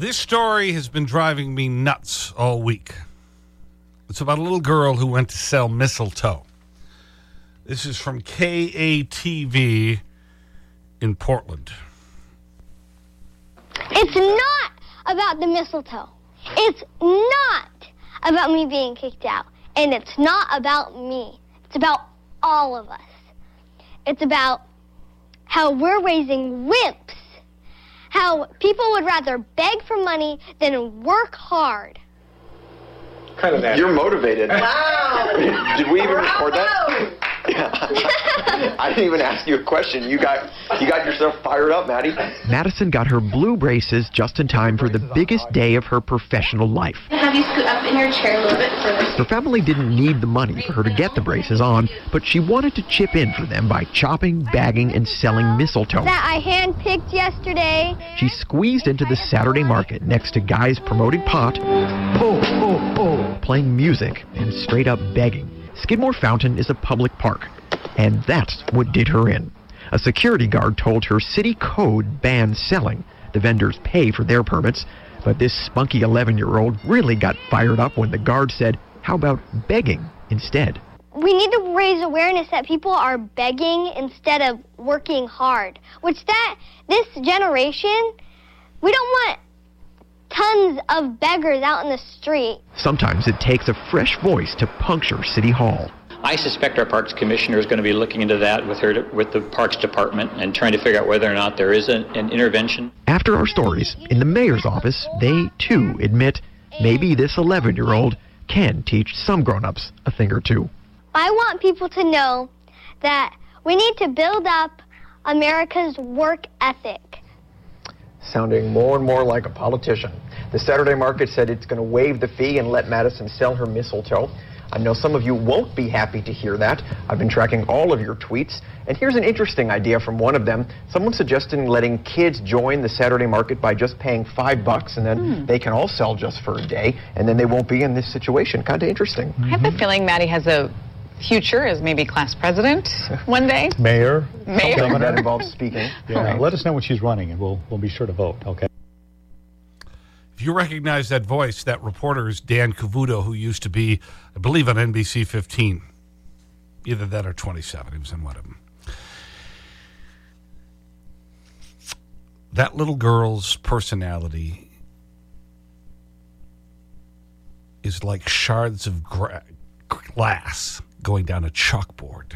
This story has been driving me nuts all week. It's about a little girl who went to sell mistletoe. This is from KATU in Portland. It's not about the mistletoe. It's not about me being kicked out. And it's not about me. It's about all of us. It's about how we're raising wimps. How people would rather beg for money than work hard. Kind of that. You're motivated. Wow. Did we even record that? Bravo. Yeah. I didn't even ask you a question. You got you got yourself fired up, Maddie. Madison got her blue braces just in time for the biggest day of her professional life. Have you scoot up in your chair a little bit further? Her family didn't need the money for her to get the braces on, but she wanted to chip in for them by chopping, bagging, and selling mistletoe. That I handpicked yesterday. She squeezed into the Saturday market next to guys promoting pot, oh, oh, oh, playing music, and straight up begging. Skidmore Fountain is a public park, and that's what did her in. A security guard told her city code bans selling. The vendors pay for their permits, but this spunky 11 year old really got fired up when the guard said, How about begging instead? We need to raise awareness that people are begging instead of working hard. Which that this generation, we don't want tons of beggars out in the street. Sometimes it takes a fresh voice to puncture City Hall. I suspect our Parks Commissioner is going to be looking into that with her, with the Parks Department and trying to figure out whether or not there is an, an intervention. After our stories, in the mayor's office, they too admit maybe this 11 year old can teach some grown ups a thing or two. I want people to know that we need to build up America's work ethic. Sounding more and more like a politician. The Saturday market said it's going to waive the fee and let Madison sell her mistletoe. I know some of you won't be happy to hear that. I've been tracking all of your tweets. And here's an interesting idea from one of them. Someone suggesting letting kids join the Saturday market by just paying five bucks and then hmm. they can all sell just for a day and then they won't be in this situation. Kind of interesting. I have the mm-hmm. feeling Maddie has a future as maybe class president one day. Mayor. Mayor. Something that involves speaking. Yeah, let us know when she's running, and we'll we'll be sure to vote. Okay. If you recognize that voice, that reporter is Dan Cavuto, who used to be, I believe, on NBC 15. Either that or 27. He was in one of them. That little girl's personality is like shards of glass going down a chalkboard.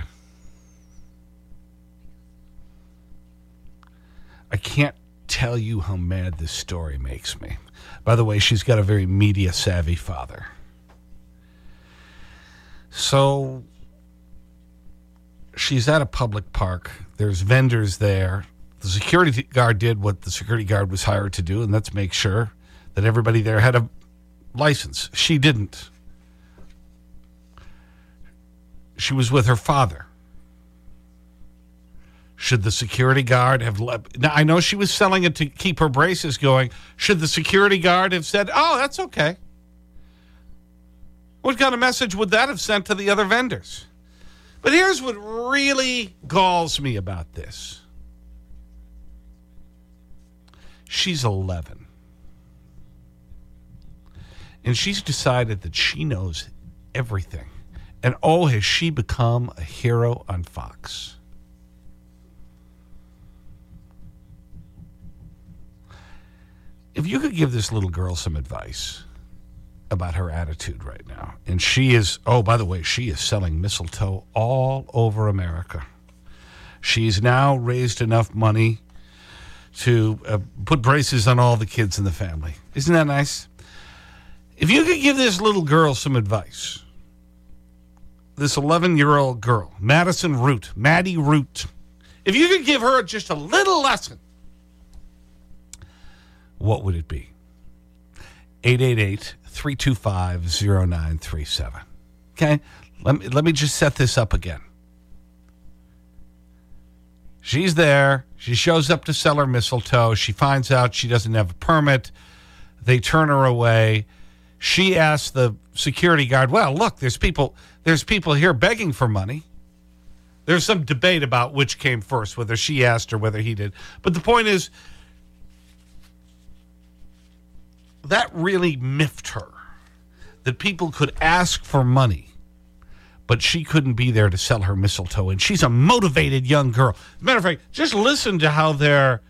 I can't tell you how mad this story makes me. By the way, she's got a very media savvy father. So she's at a public park. There's vendors there. The security guard did what the security guard was hired to do, and that's make sure that everybody there had a license. She didn't. She was with her father. Should the security guard have let, now I know she was selling it to keep her braces going. Should the security guard have said, oh, that's okay? What kind of message would that have sent to the other vendors? But here's what really galls me about this. She's 11. And she's decided that she knows everything. And oh, has she become a hero on Fox. If you could give this little girl some advice about her attitude right now, and she is, oh, by the way, she is selling mistletoe all over America. She's now raised enough money to uh, put braces on all the kids in the family. Isn't that nice? If you could give this little girl some advice, this 11 year old girl, Madison Root, Maddie Root, if you could give her just a little lesson, what would it be? 888 325 0937. Okay? Let me, let me just set this up again. She's there. She shows up to sell her mistletoe. She finds out she doesn't have a permit. They turn her away. She asked the security guard, well, look, there's people, there's people here begging for money. There's some debate about which came first, whether she asked or whether he did. But the point is, that really miffed her. That people could ask for money, but she couldn't be there to sell her mistletoe. And she's a motivated young girl. Matter of fact, just listen to how they're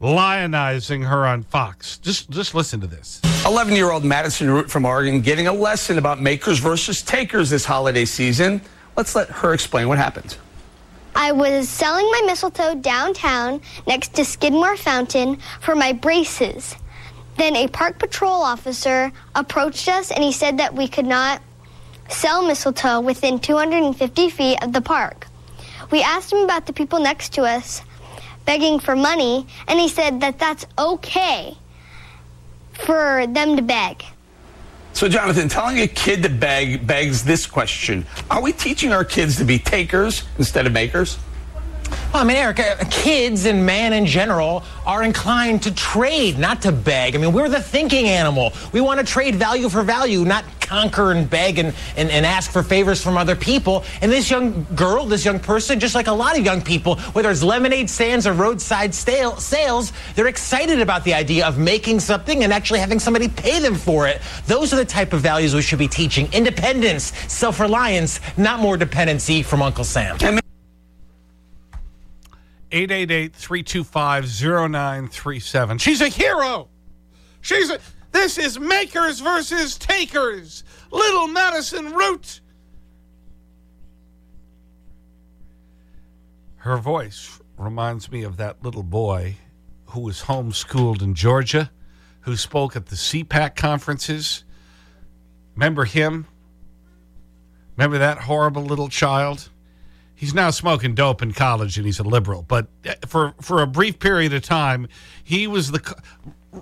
lionizing her on Fox. Just, just listen to this. 11 year old Madison Root from Oregon getting a lesson about makers versus takers this holiday season. Let's let her explain what happened. I was selling my mistletoe downtown next to Skidmore Fountain for my braces. Then a park patrol officer approached us and he said that we could not sell mistletoe within 250 feet of the park. We asked him about the people next to us begging for money, and he said that that's okay for them to beg. So, Jonathan, telling a kid to beg begs this question Are we teaching our kids to be takers instead of makers? Well, I mean, Eric, uh, kids and man in general are inclined to trade, not to beg. I mean, we're the thinking animal. We want to trade value for value, not conquer and beg and, and, and ask for favors from other people. And this young girl, this young person, just like a lot of young people, whether it's lemonade stands or roadside stale, sales, they're excited about the idea of making something and actually having somebody pay them for it. Those are the type of values we should be teaching. Independence, self-reliance, not more dependency from Uncle Sam. 888-325-0937. She's a hero. She's a, this is makers versus takers. Little Madison Root. Her voice reminds me of that little boy who was homeschooled in Georgia, who spoke at the CPAC conferences. Remember him? Remember that horrible little child? He's now smoking dope in college and he's a liberal. But uh, for, for a brief period of time, he was the.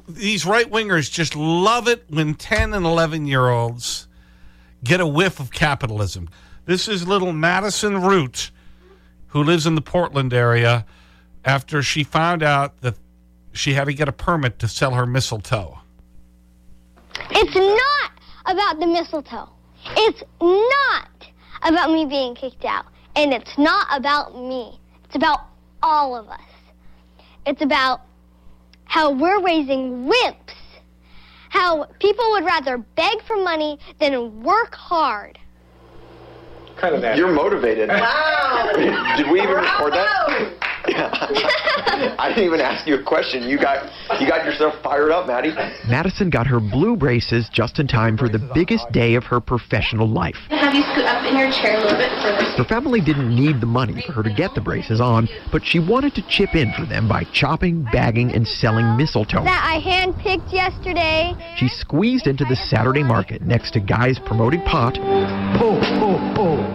These right wingers just love it when 10 and 11 year olds get a whiff of capitalism. This is little Madison Root, who lives in the Portland area, after she found out that she had to get a permit to sell her mistletoe. It's not about the mistletoe. It's not about me being kicked out. And it's not about me. It's about all of us. It's about how we're raising wimps. How people would rather beg for money than work hard. Kind of that. You're motivated. Wow. Did we even record that? Bravo. I didn't even ask you a question. You got you got yourself fired up, Maddie. Madison got her blue braces just in time for the biggest day of her professional life. Have you scoot up in your chair a little bit further? Her family didn't need the money for her to get the braces on, but she wanted to chip in for them by chopping, bagging, and selling mistletoe. That I handpicked yesterday. She squeezed into the Saturday market next to guys promoting pot,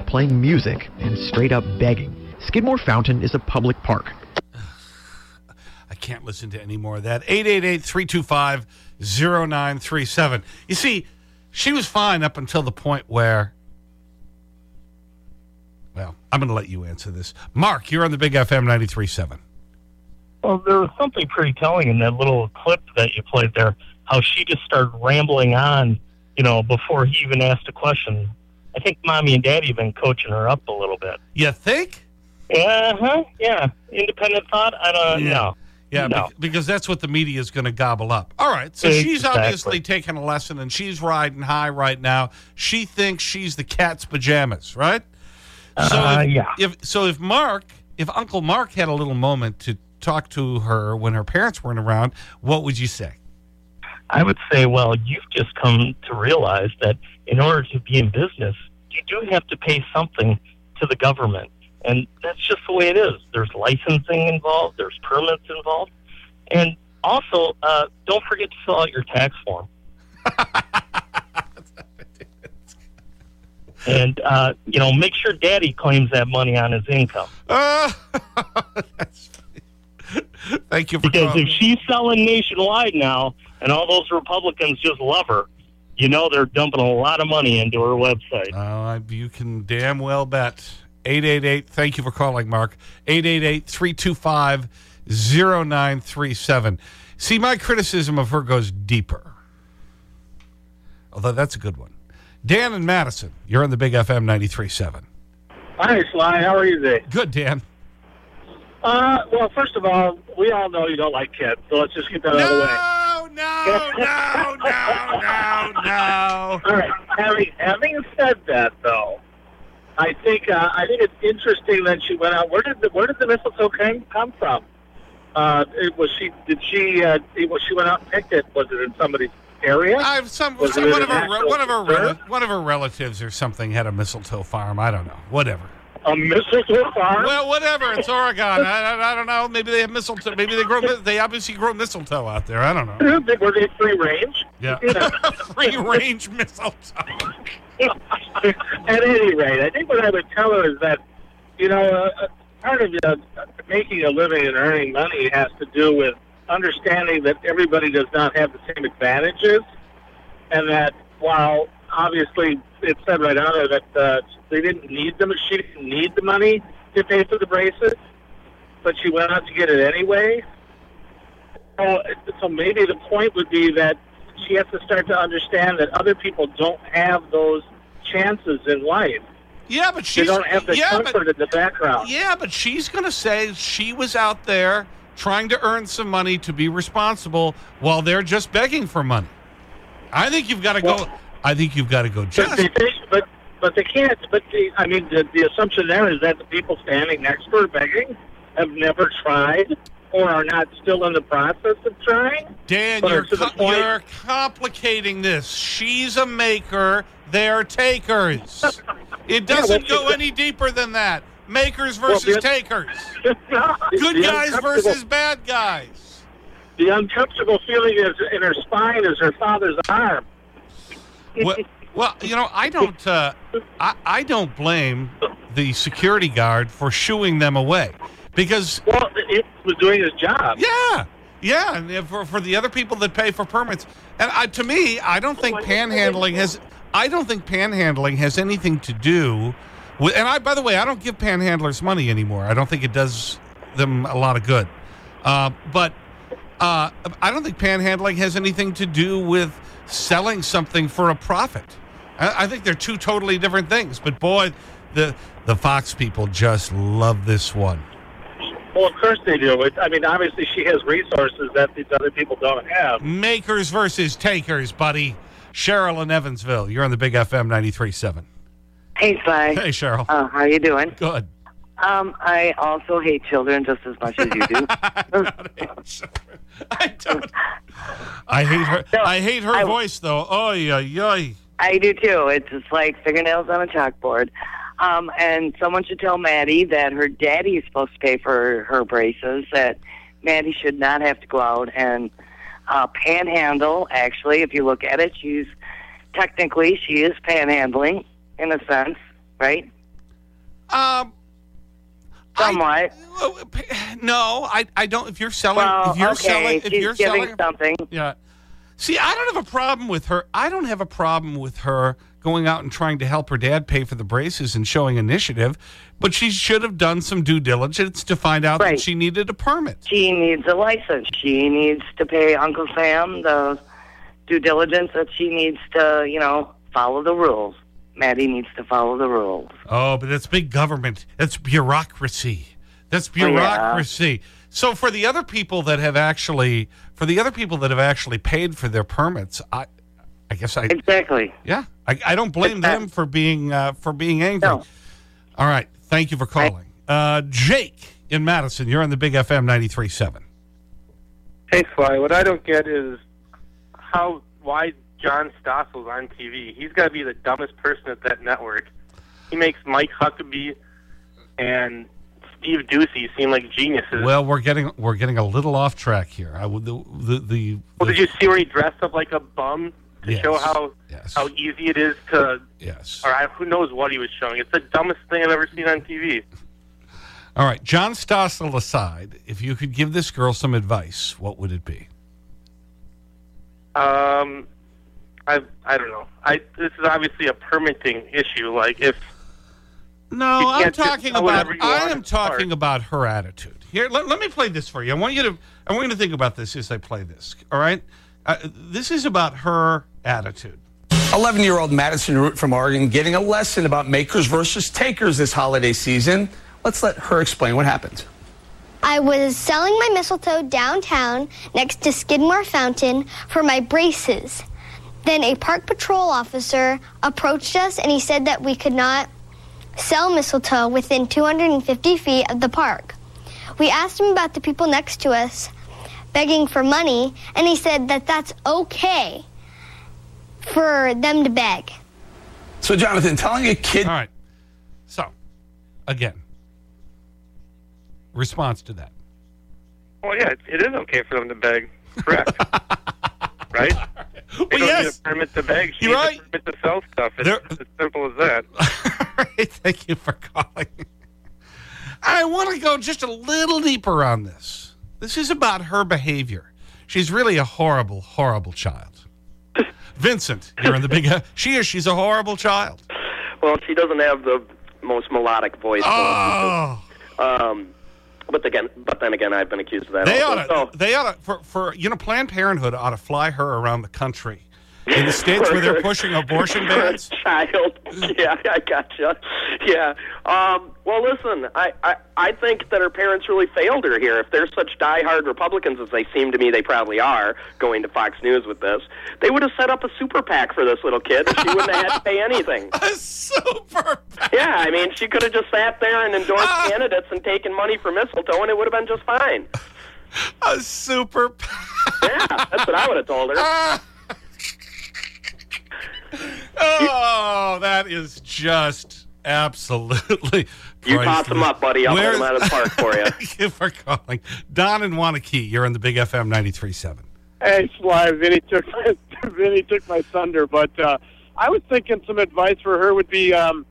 playing music, and straight up begging. Skidmore Fountain is a public park. I can't listen to any more of that. 888-325-0937. You see, she was fine up until the point where, well, I'm going to let you answer this. Mark, you're on the Big FM 93.7. Well, there was something pretty telling in that little clip that you played there. How she just started rambling on, you know, before he even asked a question. I think mommy and daddy have been coaching her up a little bit. You think? Uh huh. Yeah. Independent thought. I don't Yeah. know. Yeah, No. bec- because that's what the media is going to gobble up. All right, so she's obviously taking a lesson and she's riding high right now. She thinks she's the cat's pajamas, right? So Uh, if, yeah. If, so if Mark, if Uncle Mark had a little moment to talk to her when her parents weren't around, what would you say? I would say, well, you've just come to realize that in order to be in business, you do have to pay something to the government. And that's just the way it is. There's licensing involved, there's permits involved. And also, uh, don't forget to fill out your tax form. and, uh, you know, make sure daddy claims that money on his income. Uh, Thank you for Because calling. if she's selling nationwide now and all those Republicans just love her, you know they're dumping a lot of money into her website. Uh, you can damn well bet. 888, thank you for calling, Mark. 888-325-0937. See, my criticism of her goes deeper. Although that's a good one. Dan and Madison, you're on the Big FM 93.7. Hi, Sly. How are you today? Good, Dan. Uh, well, first of all, we all know you don't like kids, so let's just get that out of the way. no, no, no, no, no. All right. Having having said that, though, I think uh, I think it's interesting that she went out. Where did the where did the mistletoe come come from? Uh, it, was she did she uh, it, was she went out and picked it? Was it in somebody's area? I've some, Was some one of her one of her one of her relatives or something had a mistletoe farm. I don't know. Whatever. A mistletoe farm? Well, whatever. It's Oregon. I, I, I don't know. Maybe they have mistletoe. Maybe they grow. They obviously grow mistletoe out there. I don't know. Were they free range? Yeah. Free range mistletoe. At any rate, I think what I would tell her is that, you know, uh, uh, part of uh, making a living and earning money has to do with understanding that everybody does not have the same advantages, and that while obviously it said right on there that uh, they didn't need them, she didn't need the money to pay for the braces, but she went out to get it anyway. So, so maybe the point would be that she has to start to understand that other people don't have those chances in life. Yeah, but They don't have the yeah, but- comfort in the background. Yeah, but she's going to say she was out there trying to earn some money to be responsible while they're just begging for money. I think you've got to go. Well- I think you've got to go But just. they but but they can't. But the, I mean, the, the assumption there is that the people standing next to her begging have never tried or are not still in the process of trying. Dan, you're, to co- point- you're complicating this. She's a maker, they're takers. It doesn't well, go any deeper than that. Makers versus the- takers. Good guys versus bad guys. The uncomfortable feeling is in her spine is her father's arm. Well, well, you know, I don't, uh, I, I don't blame the security guard for shooing them away because Well, he was doing his job. Yeah, yeah, and for for the other people that pay for permits, and I, to me, I don't think panhandling has. I don't think panhandling has anything to do with. And I, by the way, I don't give panhandlers money anymore. I don't think it does them a lot of good. Uh, but uh, I don't think panhandling has anything to do with selling something for a profit. I, I think they're two totally different things. But boy, the the Fox people just love this one. Well, of course they do. It, I mean, obviously she has resources that these other people don't have. Makers versus takers, buddy. Cheryl in Evansville. You're on the Big FM 93.7. Hey, Sly. Hey, Cheryl. Uh, how you doing? Good. Um, I also hate children just as much as you do. I don't. I hate her. No, I hate her I- voice, though. Oy, oy, oy. I do too. It's just like fingernails on a chalkboard. Um, and someone should tell Maddie that her daddy is supposed to pay for her braces. That Maddie should not have to go out and uh, panhandle. Actually, if you look at it, she's technically she is panhandling in a sense, right? Um, Somewhat. Oh, no, I, I don't. If you're selling, well, if you're okay, selling, if she's you're selling, something. yeah. See, I don't have a problem with her. I don't have a problem with her going out and trying to help her dad pay for the braces and showing initiative, but she should have done some due diligence to find out that she needed a permit. She needs a license. She needs to pay Uncle Sam the due diligence that she needs to, you know, follow the rules. Maddie needs to follow the rules. Oh, but that's big government. That's bureaucracy. That's Oh, yeah. bureaucracy. So for the other people that have actually, for the other people that have actually paid for their permits, I, I guess I exactly. Yeah, I, I don't blame them for being uh, for being angry. All right, thank you for calling, uh, Jake in Madison. You're on the Big FM 93.7. Hey, Sly, what I don't get is how why John Stossel's on TV. He's got to be the dumbest person at that network. He makes Mike Huckabee and Steve Doocy seem like geniuses. Well, we're getting we're getting a little off track here. I would the the, the, Well, did you see where he dressed up like a bum to Yes. show how how easy it is to? Yes. Or I, who knows what he was showing? It's the dumbest thing I've ever seen on TV. all right, John Stossel aside, if you could give this girl some advice, what would it be? Um, I I don't know. I this is obviously a permitting issue. Like if No, I'm talking about I am in the talking about her attitude. Here, let, let me play this for you. I want you to I want you to think about this as I play this. All right? Uh, this is about her attitude. 11 year old Madison Root from Oregon getting a lesson about makers versus takers this holiday season. Let's let her explain what happened. I was selling my mistletoe downtown next to Skidmore Fountain for my braces. Then a park patrol officer approached us and he said that we could not sell mistletoe within 250 feet of the park. We asked him about the people next to us begging for money, and he said that that's okay for them to beg. So, Jonathan, telling a kid. All right. So, again, response to that. Well, yeah, it, it is okay for them to beg. Correct. right? They Well, don't yes. need a permit to beg. She You're needs right. a permit to sell stuff. It's There- just as simple as that. All right, thank you for calling. I want to go just a little deeper on this. This is about her behavior. She's really a horrible, horrible child. Vincent, you're in the big. She is. She's a horrible child. Well, she doesn't have the most melodic voice. Oh. Um, but again, but then again, I've been accused of that. They also. ought to, they ought to, for, for, you know, Planned Parenthood ought to fly her around the country. In the states where they're pushing abortion bans. child. Yeah, I gotcha. Yeah. Um, well, listen, I, I I think that her parents really failed her here. If they're such diehard Republicans as they seem to me, they probably are. Going to Fox News with this, they would have set up a super PAC for this little kid, and she wouldn't have had to pay anything. A super PAC. Yeah, I mean, she could have just sat there and endorsed Ah. candidates and taken money for mistletoe, and it would have been just fine. A super Yeah, that's what I would have told her. Oh, that is just absolutely. You toss them up, buddy. I'll Where- put him out of the park for you. Thank you for calling. Don and Waunakee, you're on the Big FM 93.7. Hey, Sly, Vinny took my, Vinny took my thunder, but uh, I was thinking some advice for her would be um,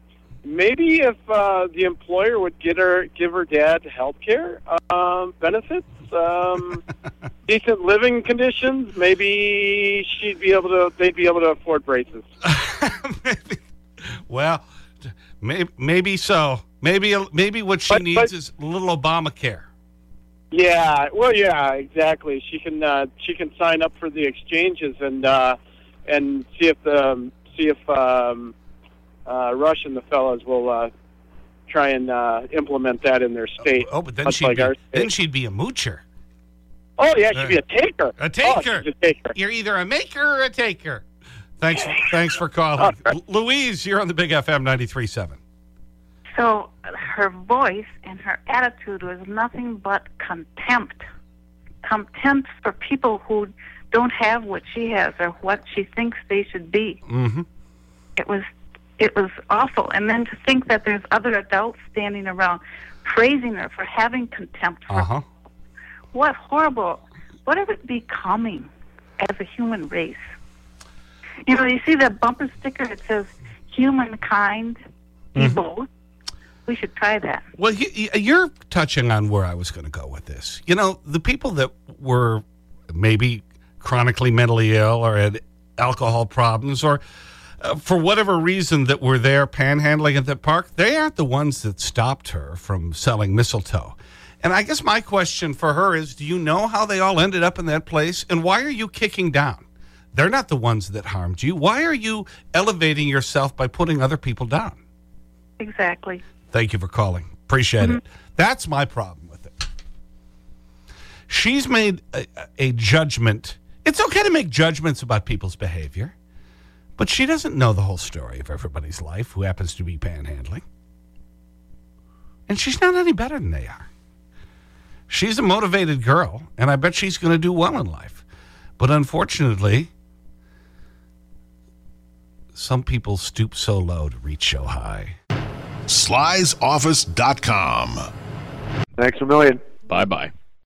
maybe if uh, the employer would get her give her dad health care um, benefits, um, decent living conditions. Maybe she'd be able to. They'd be able to afford braces. Well, maybe, maybe so. Maybe, maybe what she But- needs but- is a little Obamacare. Yeah, well, yeah, exactly. She can uh, she can sign up for the exchanges and uh, and see if the um, see if um, uh, Rush and the fellows will uh, try and uh, implement that in their state. Oh, but then she'd, like be, then she'd be a moocher. Oh yeah, she'd be a taker. A taker. Oh, a taker. You're either a maker or a taker. Thanks, thanks for calling. L- Louise, you're on the Big FM 93.7. So her voice and her attitude was nothing but contempt. Contempt for people who don't have what she has or what she thinks they should be. Mm-hmm. It was it was awful. And then to think that there's other adults standing around praising her for having contempt for Uh-huh. What horrible what are we becoming as a human race? You know, you see that bumper sticker that says humankind evolved. We should try that. Well, you, you- you're touching on where I was going to go with this. You know, the people that were maybe chronically mentally ill or had alcohol problems or uh, for whatever reason that were there panhandling at the park, they aren't the ones that stopped her from selling mistletoe. And I guess my question for her is, do you know how they all ended up in that place? And why are you kicking down? They're not the ones that harmed you. Why are you elevating yourself by putting other people down? Exactly. Thank you for calling. Appreciate it. Mm-hmm. That's my problem with it. She's made a, a judgment. It's okay to make judgments about people's behavior, but she doesn't know the whole story of everybody's life who happens to be panhandling. And she's not any better than they are. She's a motivated girl, and I bet she's going to do well in life. But unfortunately, some people stoop so low to reach so high. Sly'sOffice.com. Thanks a million. Bye bye.